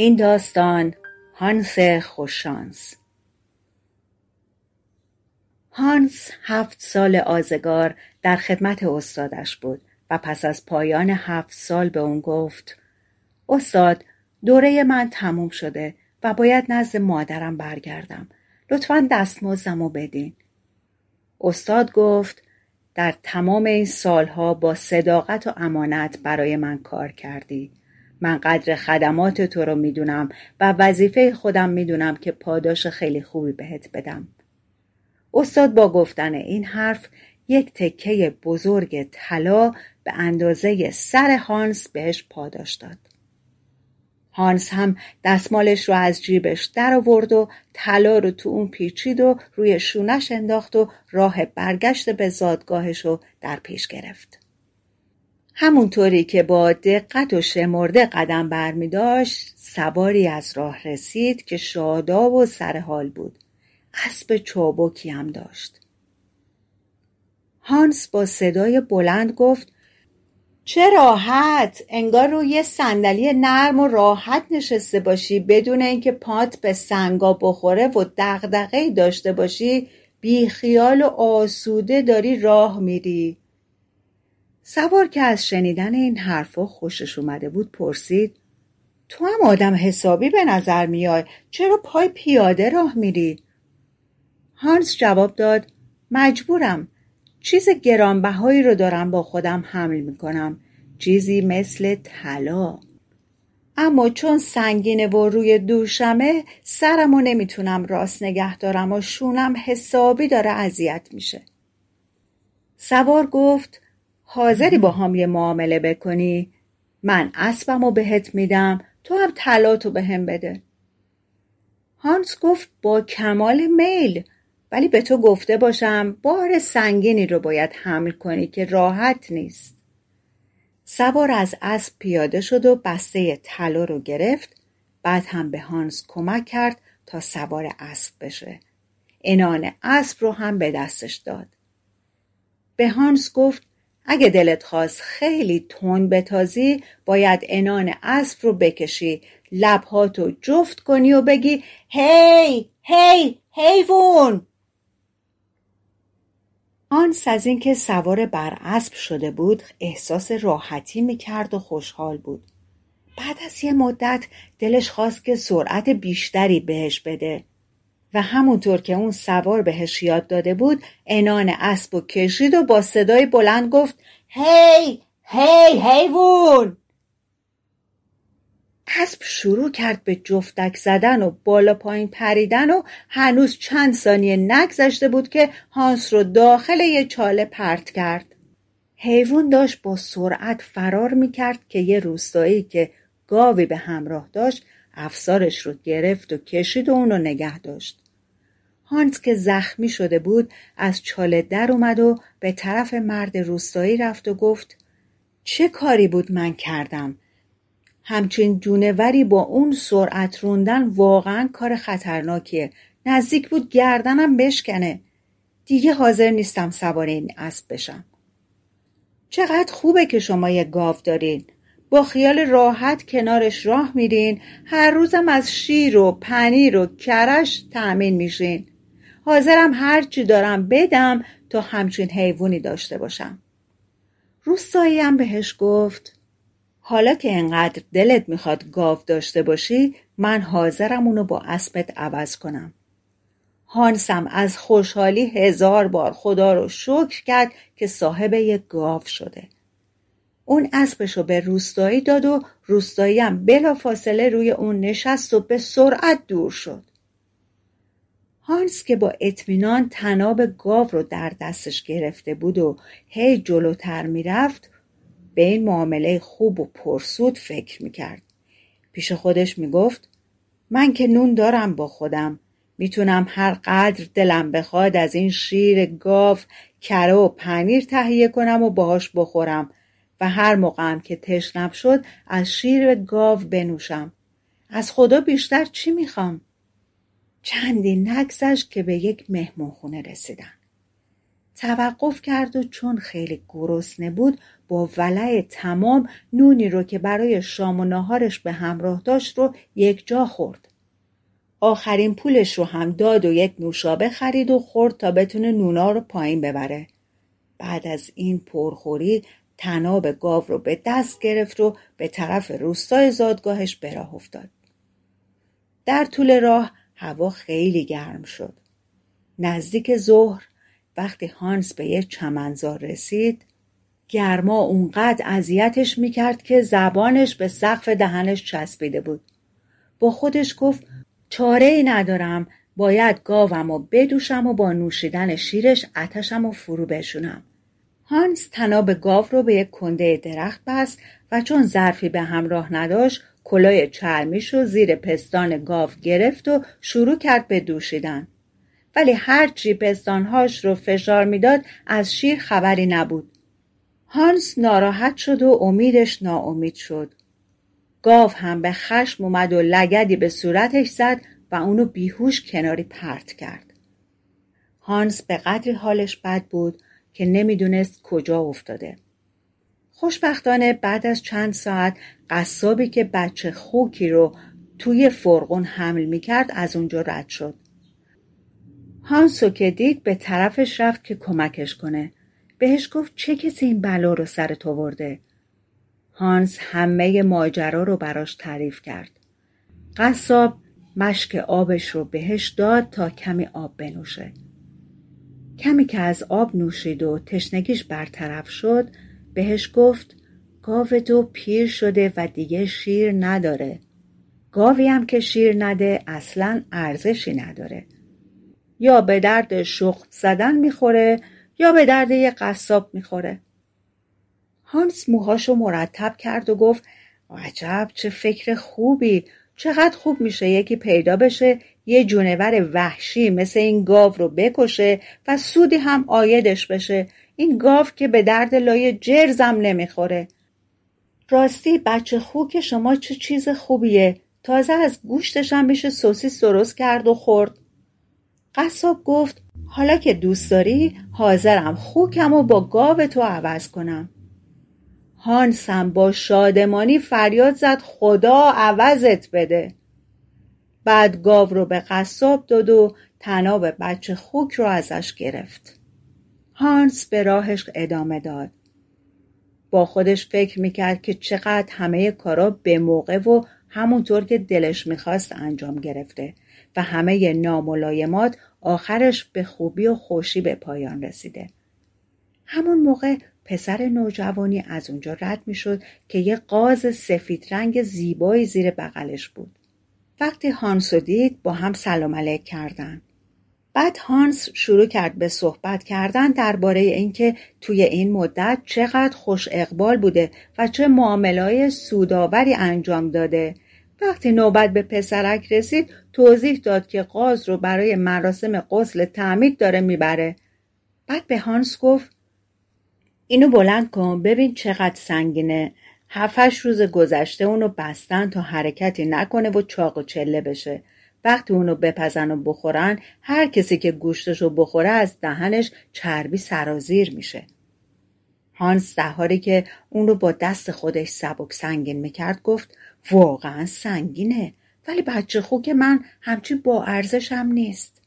این داستان هانس خوششانس. هانس هفت سال آزگار در خدمت استادش بود و پس از پایان هفت سال به اون گفت استاد دوره من تموم شده و باید نزد مادرم برگردم. لطفا دستمزدم بدین. استاد گفت در تمام این سالها با صداقت و امانت برای من کار کردی. من قدر خدمات تو رو می‌دونم و وظیفه خودم می‌دونم که پاداش خیلی خوبی بهت بدم. استاد با گفتن این حرف یک تکه بزرگ طلا به اندازه سر هانس بهش پاداش داد. هانس هم دستمالش رو از جیبش در آورد و طلا رو تو اون پیچید و روی شونش انداخت و راه برگشت به زادگاهش رو در پیش گرفت. همونطوری که با دقت و شمرده قدم برمی داشت سواری از راه رسید که شاداب و سرحال بود. اسب چابکی هم داشت. هانس با صدای بلند گفت چه راحت! انگار روی صندلی نرم و راحت نشسته باشی. بدون اینکه پات به سنگا بخوره و دغدغه‌ای داشته باشی بی خیال و آسوده داری راه میری. سوار که از شنیدن این حرفا خوشش اومده بود پرسید تو هم آدم حسابی به نظر میای؟ چرا پای پیاده راه میری؟ هانس جواب داد مجبورم. چیز گرانبهایی رو دارم با خودم حمل می‌کنم. چیزی مثل طلا. اما چون سنگینه و روی دوشمه سرمو نمی‌تونم راست نگه دارم و شونم حسابی داره اذیت میشه. سوار گفت حاضری با هم یه معامله بکنی. من اسبمو بهت میدم تو هم طلاتو به هم بده. هانس گفت با کمال میل ولی به تو گفته باشم بار سنگینی رو باید حمل کنی که راحت نیست. سوار از اسب پیاده شد و بسته طلا رو گرفت. بعد هم به هانس کمک کرد تا سوار اسب بشه. انان اسب رو هم به دستش داد. به هانس گفت اگه دلت خواست خیلی تون بتازی باید انان اسب رو بکشی. لبهاتو جفت کنی و بگی هی هی حیوون آنس از اینکه سوار بر اسب شده بود احساس راحتی می‌کرد و خوشحال بود. بعد از یه مدت دلش خواست که سرعت بیشتری بهش بده. و همونطور که اون سوار بهش یاد داده بود انان اسب و کشید و با صدای بلند گفت هی هی حیوون اسب شروع کرد به جفتک زدن و بالا پایین پریدن و هنوز چند ثانیه نگذشته بود که هانس رو داخل یه چاله پرت کرد. حیوان داشت با سرعت فرار می‌کرد که یه روستایی که گاوی به همراه داشت افسارش رو گرفت و کشید و اونو نگه داشت. هانس که زخمی شده بود از چاله در اومد و به طرف مرد روستایی رفت و گفت چه کاری بود من کردم؟ همچین جونوری با اون سرعت روندن واقعا کار خطرناکیه. نزدیک بود گردنم بشکنه. دیگه حاضر نیستم سوار این اسب بشم. چقدر خوبه که شما یه گاو دارین. با خیال راحت کنارش راه میرین. هر روزم از شیر و پنیر و کرش تأمین میشین. حاضرم هر چی دارم بدم تا همچین حیوانی داشته باشم. روستایی هم بهش گفت حالا که انقدر دلت می‌خواد گاو داشته باشی من حاضرم اونو با اسبت عوض کنم. هانسم از خوشحالی هزار بار خدا رو شکر کرد که صاحب یک گاو شده. اون اسبش رو به روستایی داد و روستایی هم بلا فاصله روی اون نشست و به سرعت دور شد. هانس که با اطمینان تناب گاو رو در دستش گرفته بود و هی جلوتر می‌رفت به این معامله خوب و پرسود فکر می‌کرد. پیش خودش می‌گفت من که نون دارم با خودم. می‌تونم هر قدر دلم بخواد از این شیر گاو کره و پنیر تهیه کنم و باهاش بخورم و هر موقعم که تشنم شد از شیر گاو بنوشم. از خدا بیشتر چی می‌خوام؟ چندی نگذشت که به یک مهمانخونه رسیدن توقف کرد و چون خیلی گرسنه بود با ولع تمام نونی رو که برای شام و ناهارش به همراه داشت رو یک جا خورد. آخرین پولش رو هم داد و یک نوشابه خرید و خورد تا بتونه نونا رو پایین ببره. بعد از این پرخوری تناب گاو رو به دست گرفت و به طرف روستای زادگاهش به راه افتاد. در طول راه هوا خیلی گرم شد. نزدیک ظهر وقتی هانس به یک چمنزار رسید گرما اونقدر اذیتش می‌کرد که زبانش به سقف دهنش چسبیده بود. با خودش گفت چاره ای ندارم باید گاوم و بدوشم و با نوشیدن شیرش اتشم و فرو بشونم. هانس تناب گاو رو به یک کنده درخت بست و چون ظرفی به همراه نداشت کلاه چرمیش رو زیر پستان گاو گرفت و شروع کرد به دوشیدن. ولی هرچی پستانهاش رو فشار می‌داد از شیر خبری نبود. هانس ناراحت شد و امیدش ناامید شد. گاو هم به خشم اومد و لگدی به صورتش زد و اونو بیهوش کناری پرت کرد. هانس به قدری حالش بد بود که نمی‌دونست کجا افتاده. خوشبختانه بعد از چند ساعت قصابی که بچه خوکی رو توی فرقون حمل می‌کرد از اونجا رد شد. هانسو که دید به طرفش رفت که کمکش کنه. بهش گفت چه کسی این بلا رو سر تو ورده؟ هانس همه ماجرا رو براش تعریف کرد. قصاب مشک آبش رو بهش داد تا کمی آب بنوشه. کمی که از آب نوشید و تشنگیش برطرف شد بهش گفت گاو تو پیر شده و دیگه شیر نداره. گاوی هم که شیر نده اصلا ارزشی نداره. یا به درد شخت زدن می‌خوره یا به درد یه قصاب می‌خوره. هانس موهاشو مرتب کرد و گفت عجب چه فکر خوبی چقدر خوب میشه یکی پیدا بشه یه جونور وحشی مثل این گاو رو بکشه و سودی هم آیدش بشه این گاو که به درد لای جرزم نمی‌خوره. راستی بچه خوک شما چه چیز خوبیه. تازه از گوشتش هم میشه سوسیس درست کرد و خورد. قصاب گفت حالا که دوست داری حاضرم خوکم و با گاو تو عوض کنم. هانسم با شادمانی فریاد زد خدا عوضت بده. بعد گاو رو به قصاب داد و تناب بچه خوک رو ازش گرفت. هانس به راهش ادامه داد با خودش فکر می‌کرد که چقدر همه کارا به موقع و همونطور که دلش می‌خواست انجام گرفته و همه ناملایمات آخرش به خوبی و خوشی به پایان رسیده. همون موقع پسر نوجوانی از اونجا رد می‌شد که یه قاز سفید رنگ زیبایی زیر بغلش بود. وقتی هانس دید با هم سلام علیک کردن. بعد هانس شروع کرد به صحبت کردن درباره اینکه توی این مدت چقدر خوش اقبال بوده و چه معاملای سوداوری انجام داده. وقتی نوبت به پسرک رسید توضیح داد که قاز رو برای مراسم غسل تعمید داره می‌بره. بعد به هانس گفت اینو بلند کن ببین چقدر سنگینه. هفتش روز گذشته اونو بستن تا حرکتی نکنه و چاق و چله بشه. وقتی اونو بپزن و بخورن هر کسی که گوشتشو بخوره از دهنش چربی سرازیر میشه. هانس دهاری که اون رو با دست خودش سبک سنگین می‌کرد گفت واقعا سنگینه ولی بچه خو که من همچی با ارزشم نیست.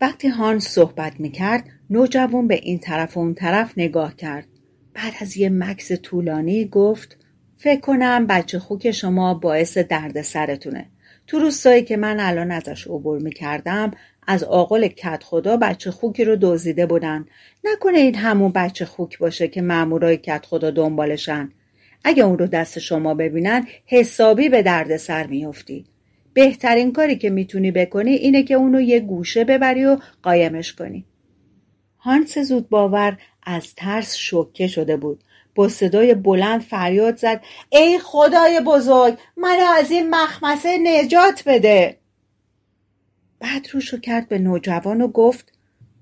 وقتی هانس صحبت می‌کرد نوجوان به این طرف و اون طرف نگاه کرد. بعد از یه مکس طولانی گفت فکر کنم بچه خوک شما باعث درد سرتونه تو روستایی که من الان ازش عبور می‌کردم از آقل کت خدا بچه خوکی رو دزدیده بودن. نکنه این همون بچه خوک باشه که مامورای کت خدا دنبالشن. اگه اون رو دست شما ببینن حسابی به درد سر میافتی. بهترین کاری که می‌تونی بکنی اینه که اونو یه گوشه ببری و قایمش کنی. هانس زود باور از ترس شوکه شده بود. صدای بلند فریاد زد. ای خدای بزرگ منو از این مخمسه نجات بده. بعد روشو کرد به نوجوان و گفت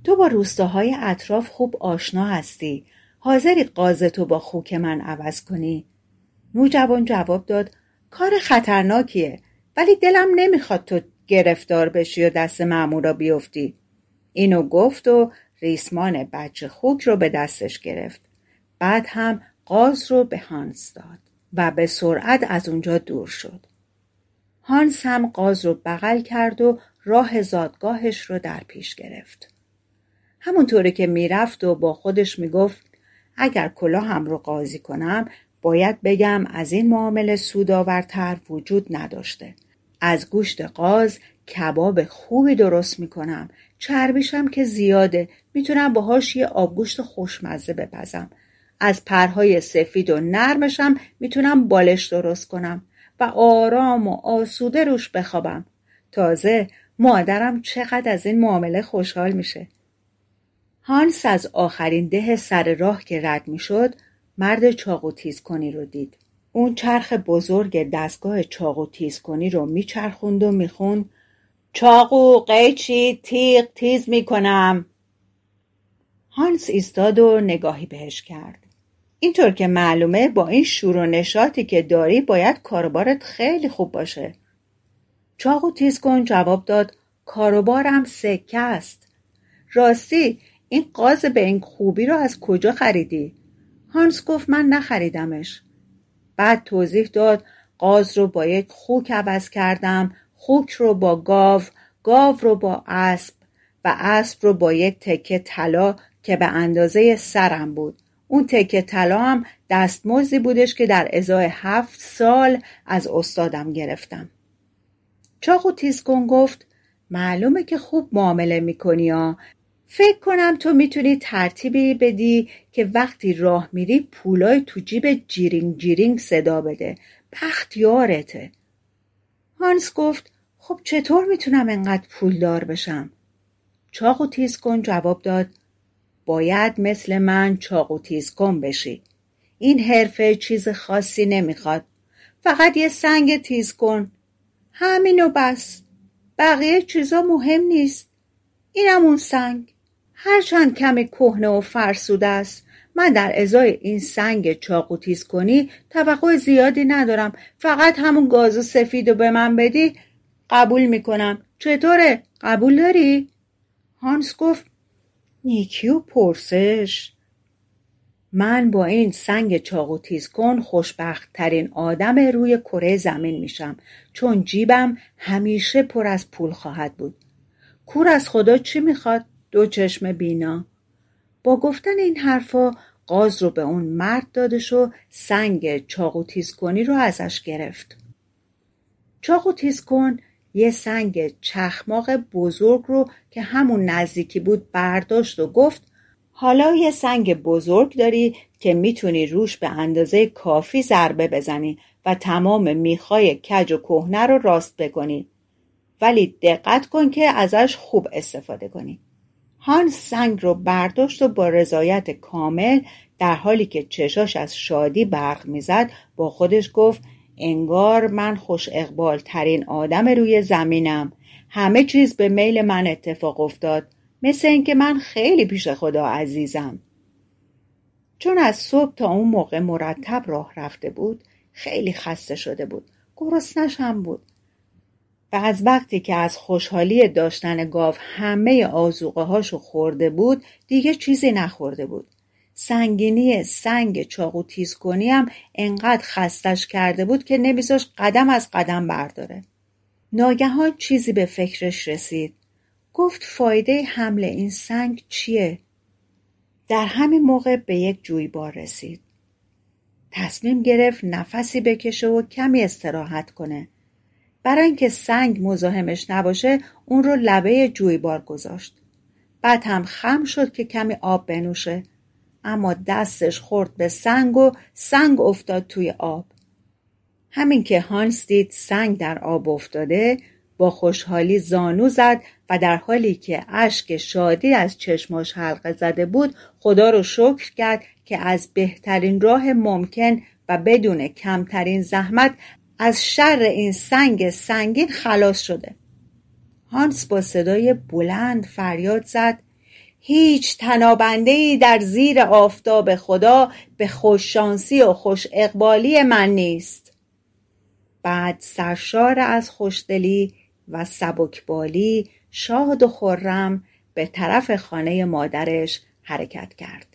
تو با روستاهای اطراف خوب آشنا هستی. حاضری قازتو با خوک من عوض کنی. نوجوان جواب داد کار خطرناکیه ولی دلم نمی‌خواد تو گرفتار بشی و دست مامورا بیفتی. اینو گفت و ریسمان بچه خوک رو به دستش گرفت. بعد هم قاز رو به هانس داد و به سرعت از اونجا دور شد. هانس هم قاز رو بغل کرد و راه زادگاهش رو در پیش گرفت. همونطوری که می‌رفت و با خودش می‌گفت اگر کلاهم رو قاضی کنم باید بگم از این معامله سودآورتر وجود نداشته. از گوشت قاز کباب خوبی درست می‌کنم. چربیشم که زیاده. می‌تونم باهاش یه آبگوشت خوشمزه بپزم. از پرهای سفید و نرمشم می‌تونم بالش درست کنم و آرام و آسوده روش بخوابم. تازه مادرم چقدر از این معامله خوشحال میشه. هانس از آخرین ده سر راه که رد می‌شد مرد چاقو تیز کنی رو دید. اون چرخ بزرگ دستگاه چاقو تیز کنی رو میچرخوند و می‌خوند چاقو قیچی تیغ تیز می‌کنم. هانس ایستاد و نگاهی بهش کرد. اینطور که معلومه با این شور و نشاطی که داری باید کاروبارت خیلی خوب باشه. چاقو تیز کن جواب داد. کاروبارم سکه است راستی این قاز به این خوبی رو از کجا خریدی؟ هانس گفت من نخریدمش. بعد توضیح داد قاز رو با یک خوک عوض کردم خوک رو با گاو گاو رو با اسب و اسب رو با یک تکه طلا که به اندازه سرم بود. اون تکه طلا هم دستمزدی بودش که در ازای هفت سال از استادم گرفتم. چاقو تیزکن گفت معلومه که خوب معامله می‌کنی ها. فکر کنم تو می‌تونی ترتیبی بدی که وقتی راه میری پولای تو جیب جیرینگ جیرینگ صدا بده. بخت یارته. هانس گفت خب چطور می‌تونم انقدر پولدار بشم؟ چاقو تیز کن جواب داد باید مثل من چاقو تیز کن بشی. این حرفه چیز خاصی نمی‌خواد. فقط یه سنگ تیز کن. همینو بس. بقیه چیزا مهم نیست. اینم اون سنگ. هرچند کمی کهنه و فرسوده است. من در ازای این سنگ چاقو تیز کنی توقع زیادی ندارم. فقط همون گازو سفید به من بدی. قبول می‌کنم. چطوره؟ قبول داری؟ هانس گفت نیکی و پرسش. من با این سنگ چاقو تیز کن خوشبخت ترین آدم روی کره زمین میشم چون جیبم همیشه پر از پول خواهد بود. کور از خدا چی می‌خواد؟ دو چشم بینا. با گفتن این حرفا قاز رو به اون مرد دادش و سنگ چاقو تیز کنی رو ازش گرفت. چاقو تیز کن یه سنگ چخماق بزرگ رو که همون نزدیکی بود برداشت و گفت حالا یه سنگ بزرگ داری که می‌تونی روش به اندازه کافی ضربه بزنی و تمام میخای کج و کهنه رو راست بکنی. ولی دقت کن که ازش خوب استفاده کنی. هانس سنگ رو برداشت و با رضایت کامل در حالی که چشاش از شادی برق می‌زد با خودش گفت انگار من خوش اقبال ترین آدم روی زمینم. همه چیز به میل من اتفاق افتاد مثل اینکه من خیلی پیش خدا عزیزم. چون از صبح تا اون موقع مرتب راه رفته بود خیلی خسته شده بود. گرسنش هم بود. و از وقتی که از خوشحالی داشتن گاو همه آزوقه هاشو خورده بود دیگه چیزی نخورده بود. سنگینی سنگ چاقو تیز کنی هم انقدر خستش کرده بود که نمیذاش قدم از قدم برداره. ناگهان چیزی به فکرش رسید. گفت فایده حمل این سنگ چیه؟ در همین موقع به یک جویبار رسید. تصمیم گرفت نفسی بکشه و کمی استراحت کنه. برای اینکه سنگ مزاحمش نباشه اون رو لبه جویبار گذاشت. بعد هم خم شد که کمی آب بنوشه. اما دستش خورد به سنگ و سنگ افتاد توی آب. همین که هانس دید سنگ در آب افتاده با خوشحالی زانو زد و در حالی که اشک شادی از چشماش حلقه زده بود خدا رو شکر کرد که از بهترین راه ممکن و بدون کمترین زحمت از شر این سنگ سنگین خلاص شده. هانس با صدای بلند فریاد زد هیچ تنابنده در زیر آفتاب خدا به خوششانسی و خوش اقبالی من نیست. بعد سرشار از خوشدلی و سبکبالی شاد و خرم به طرف خانه مادرش حرکت کرد.